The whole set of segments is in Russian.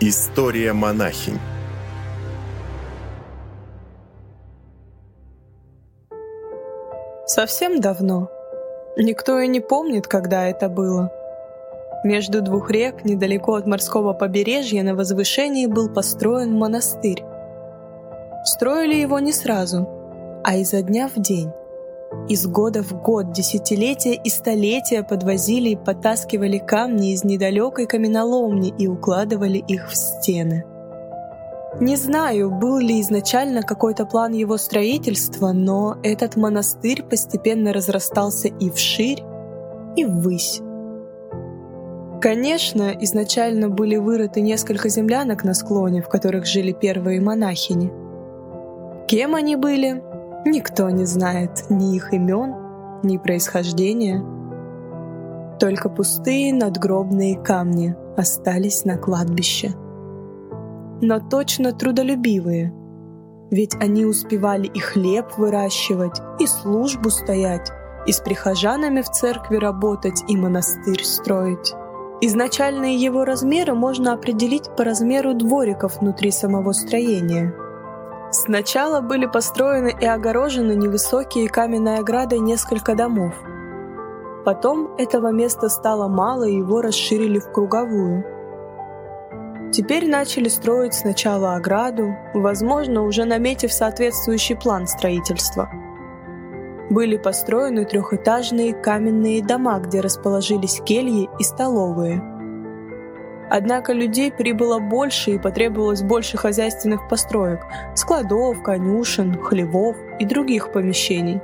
История монахинь Совсем давно. Никто и не помнит, когда это было. Между двух рек, недалеко от морского побережья, на возвышении был построен монастырь. Строили его не сразу, а изо дня в день. Из года в год, десятилетия и столетия подвозили и подтаскивали камни из недалекой каменоломни и укладывали их в стены. Не знаю, был ли изначально какой-то план его строительства, но этот монастырь постепенно разрастался и вширь, и ввысь. Конечно, изначально были вырыты несколько землянок на склоне, в которых жили первые монахини. Кем они были, никто не знает ни их имен, ни происхождения. Только пустые надгробные камни остались на кладбище. Но точно трудолюбивые, ведь они успевали и хлеб выращивать, и службу стоять, и с прихожанами в церкви работать, и монастырь строить. Изначальные его размеры можно определить по размеру двориков внутри самого строения. Сначала были построены и огорожены невысокие каменной оградой несколько домов. Потом этого места стало мало, и его расширили в круговую. Теперь начали строить сначала ограду, возможно, уже наметив соответствующий план строительства – были построены трехэтажные каменные дома, где расположились кельи и столовые. Однако людей прибыло больше и потребовалось больше хозяйственных построек – складов, конюшен, хлевов и других помещений.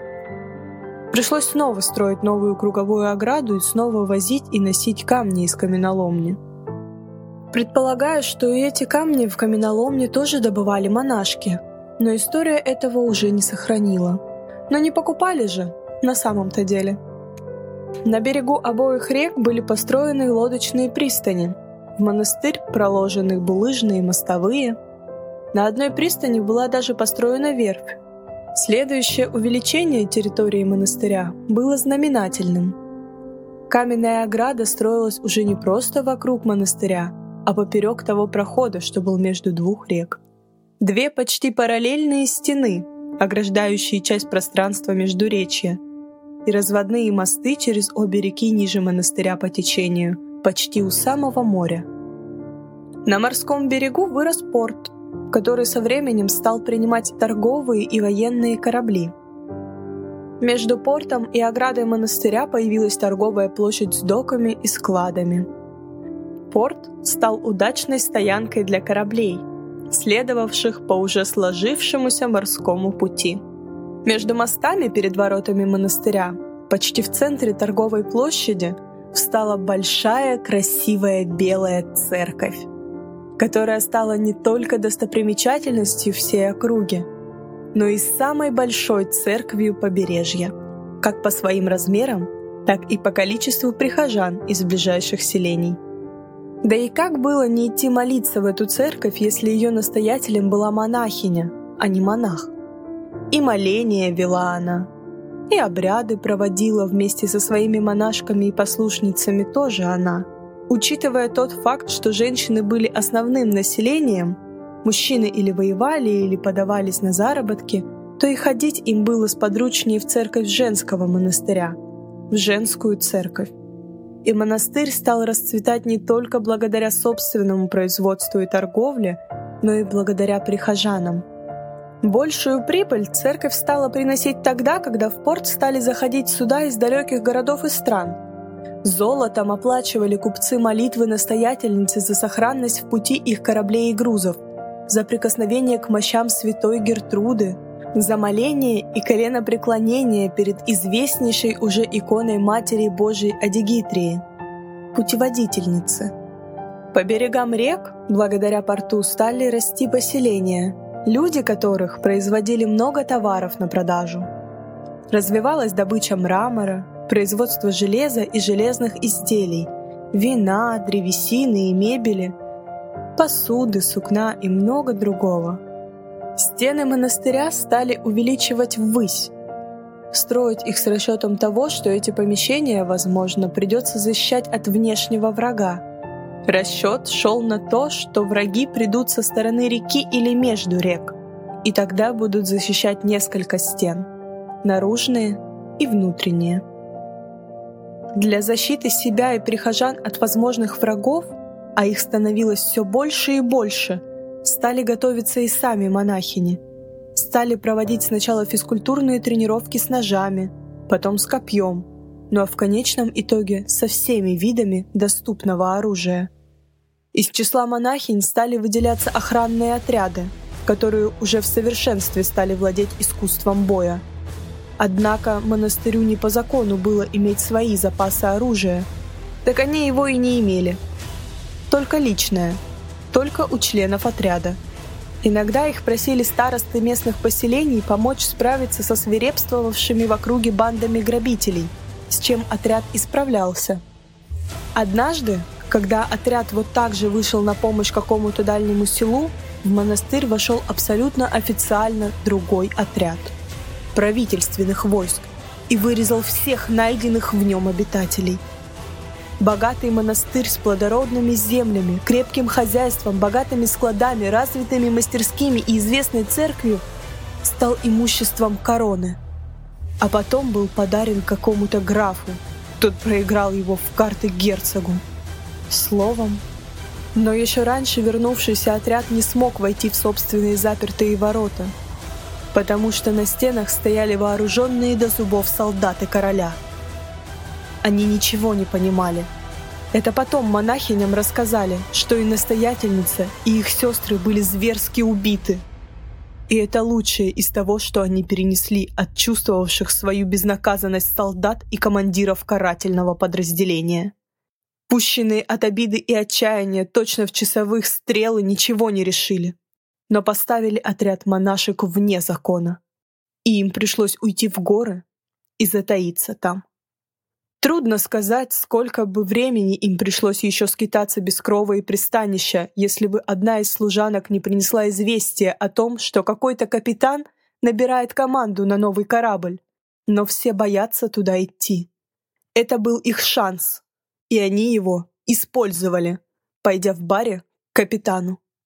Пришлось снова строить новую круговую ограду и снова возить и носить камни из каменоломни. Предполагаю, что и эти камни в каменоломне тоже добывали монашки, но история этого уже не сохранила – но не покупали же, на самом-то деле. На берегу обоих рек были построены лодочные пристани. В монастырь проложены булыжные мостовые. На одной пристани была даже построена верфь. Следующее увеличение территории монастыря было знаменательным. Каменная ограда строилась уже не просто вокруг монастыря, а поперек того прохода, что был между двух рек. Две почти параллельные стены, ограждающие часть пространства между речья, и разводные мосты через обе реки ниже монастыря по течению, почти у самого моря. На морском берегу вырос порт, который со временем стал принимать торговые и военные корабли. Между портом и оградой монастыря появилась торговая площадь с доками и складами. Порт стал удачной стоянкой для кораблей – следовавших по уже сложившемуся морскому пути. Между мостами перед воротами монастыря, почти в центре торговой площади, встала большая красивая белая церковь, которая стала не только достопримечательностью всей округи, но и самой большой церковью побережья, как по своим размерам, так и по количеству прихожан из ближайших селений. Да и как было не идти молиться в эту церковь, если ее настоятелем была монахиня, а не монах? И моления вела она, и обряды проводила вместе со своими монашками и послушницами тоже она. Учитывая тот факт, что женщины были основным населением, мужчины или воевали, или подавались на заработки, то и ходить им было сподручнее в церковь женского монастыря, в женскую церковь и монастырь стал расцветать не только благодаря собственному производству и торговле, но и благодаря прихожанам. Большую прибыль церковь стала приносить тогда, когда в порт стали заходить суда из далеких городов и стран. Золотом оплачивали купцы молитвы настоятельницы за сохранность в пути их кораблей и грузов, за прикосновение к мощам святой Гертруды, за моление и коленопреклонение перед известнейшей уже иконой Матери Божией Адигитрии, путеводительницы. По берегам рек, благодаря порту, стали расти поселения, люди которых производили много товаров на продажу. Развивалась добыча мрамора, производство железа и железных изделий, вина, древесины и мебели, посуды, сукна и много другого – Стены монастыря стали увеличивать ввысь, строить их с расчетом того, что эти помещения, возможно, придется защищать от внешнего врага. Расчет шел на то, что враги придут со стороны реки или между рек, и тогда будут защищать несколько стен — наружные и внутренние. Для защиты себя и прихожан от возможных врагов, а их становилось все больше и больше, стали готовиться и сами монахини. Стали проводить сначала физкультурные тренировки с ножами, потом с копьем, ну а в конечном итоге со всеми видами доступного оружия. Из числа монахинь стали выделяться охранные отряды, которые уже в совершенстве стали владеть искусством боя. Однако монастырю не по закону было иметь свои запасы оружия, так они его и не имели. Только личное, только у членов отряда. Иногда их просили старосты местных поселений помочь справиться со свирепствовавшими в округе бандами грабителей, с чем отряд исправлялся. Однажды, когда отряд вот так же вышел на помощь какому-то дальнему селу, в монастырь вошел абсолютно официально другой отряд правительственных войск и вырезал всех найденных в нем обитателей. Богатый монастырь с плодородными землями, крепким хозяйством, богатыми складами, развитыми мастерскими и известной церковью стал имуществом короны, а потом был подарен какому-то графу. Тот проиграл его в карты герцогу. Словом, но еще раньше вернувшийся отряд не смог войти в собственные запертые ворота, потому что на стенах стояли вооруженные до зубов солдаты короля. Они ничего не понимали. Это потом монахиням рассказали, что и настоятельница, и их сестры были зверски убиты. И это лучшее из того, что они перенесли от чувствовавших свою безнаказанность солдат и командиров карательного подразделения. Пущенные от обиды и отчаяния точно в часовых стрелы ничего не решили, но поставили отряд монашек вне закона, и им пришлось уйти в горы и затаиться там. Трудно сказать, сколько бы времени им пришлось еще скитаться без крова и пристанища, если бы одна из служанок не принесла известие о том, что какой-то капитан набирает команду на новый корабль. Но все боятся туда идти. Это был их шанс, и они его использовали, пойдя в баре к капитану.